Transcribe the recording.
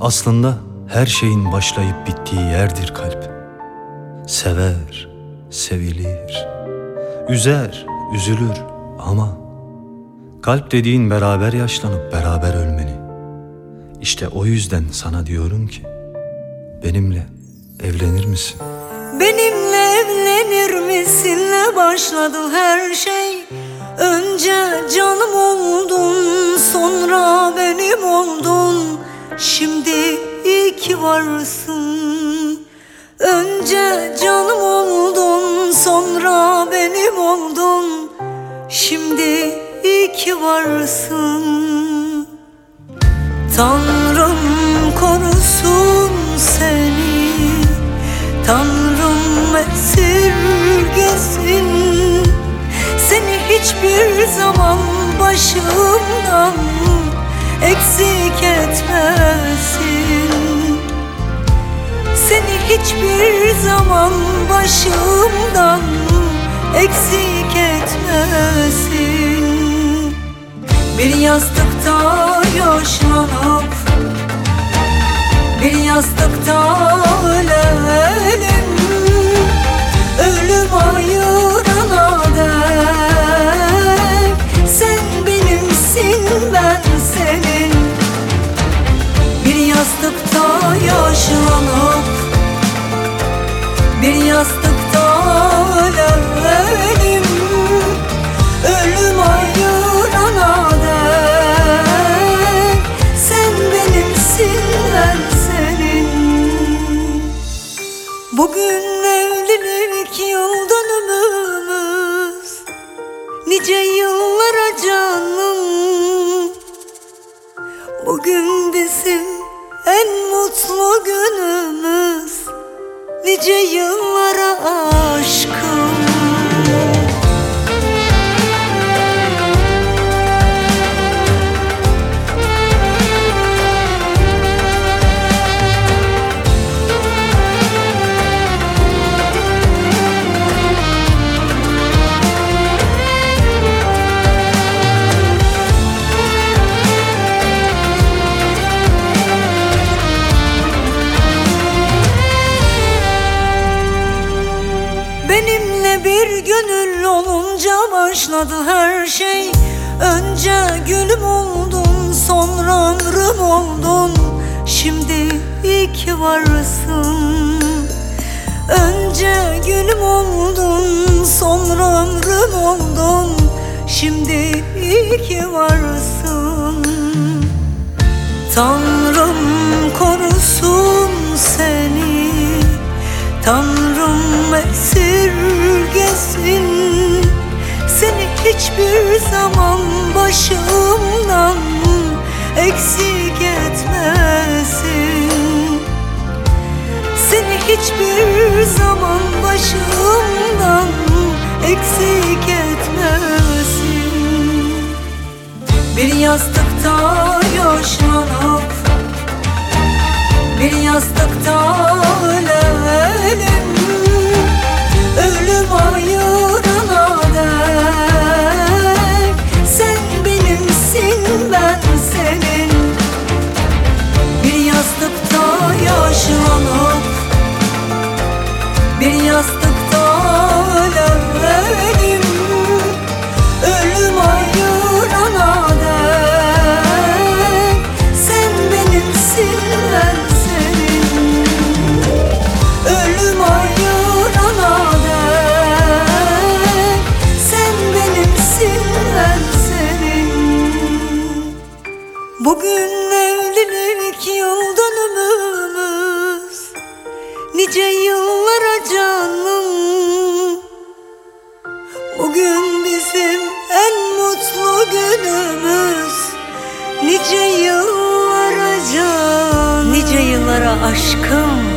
Aslında her şeyin başlayıp bittiği yerdir kalp. Sever, sevilir, üzer, üzülür ama kalp dediğin beraber yaşlanıp beraber ölmeni. İşte o yüzden sana diyorum ki benimle evlenir misin? Benimle evlenir misinle başladı her şey Önce canım oldun sonra benim oldun Şimdi iyi ki varsın. Önce canım oldun sonra benim oldun. Şimdi iyi ki varsın. Tanrım korusun seni. Tanrım esirgesin. Seni hiçbir zaman başımdan eksik etmesin. Seni hiçbir zaman başımdan eksik etmesin. Bir yastıkta yaşlanıp bir yastıkta Bir yastıkta ölelim Ölüm ayırana dek Sen benimsin ben senin. Bugün evlilik yıl dönümümüz Nice yıllara canım. Bugün bizim en mutlu günümüz Nice yıllara aşkım Benimle bir gönül olunca başladı her şey. Önce gülüm oldun sonra ömrüm oldun. Şimdi iyi ki varsın. Önce gülüm oldun sonra ömrüm oldun. Şimdi iyi ki varsın. Tanrım Hiçbir zaman başımdan eksik etmesin. Seni hiçbir zaman başımdan eksik etmesin. Bir yastıkta yaşlanıp bir yastıkta Bir yastıkta ölelim Ölüm ayırana dek Sen benimsin ben senin. Ölüm ayırana dek Sen benimsin ben senin. Bugün Nice yıllara canım. Bugün bizim en mutlu günümüz. Nice yıllara can Nice yıllara aşkım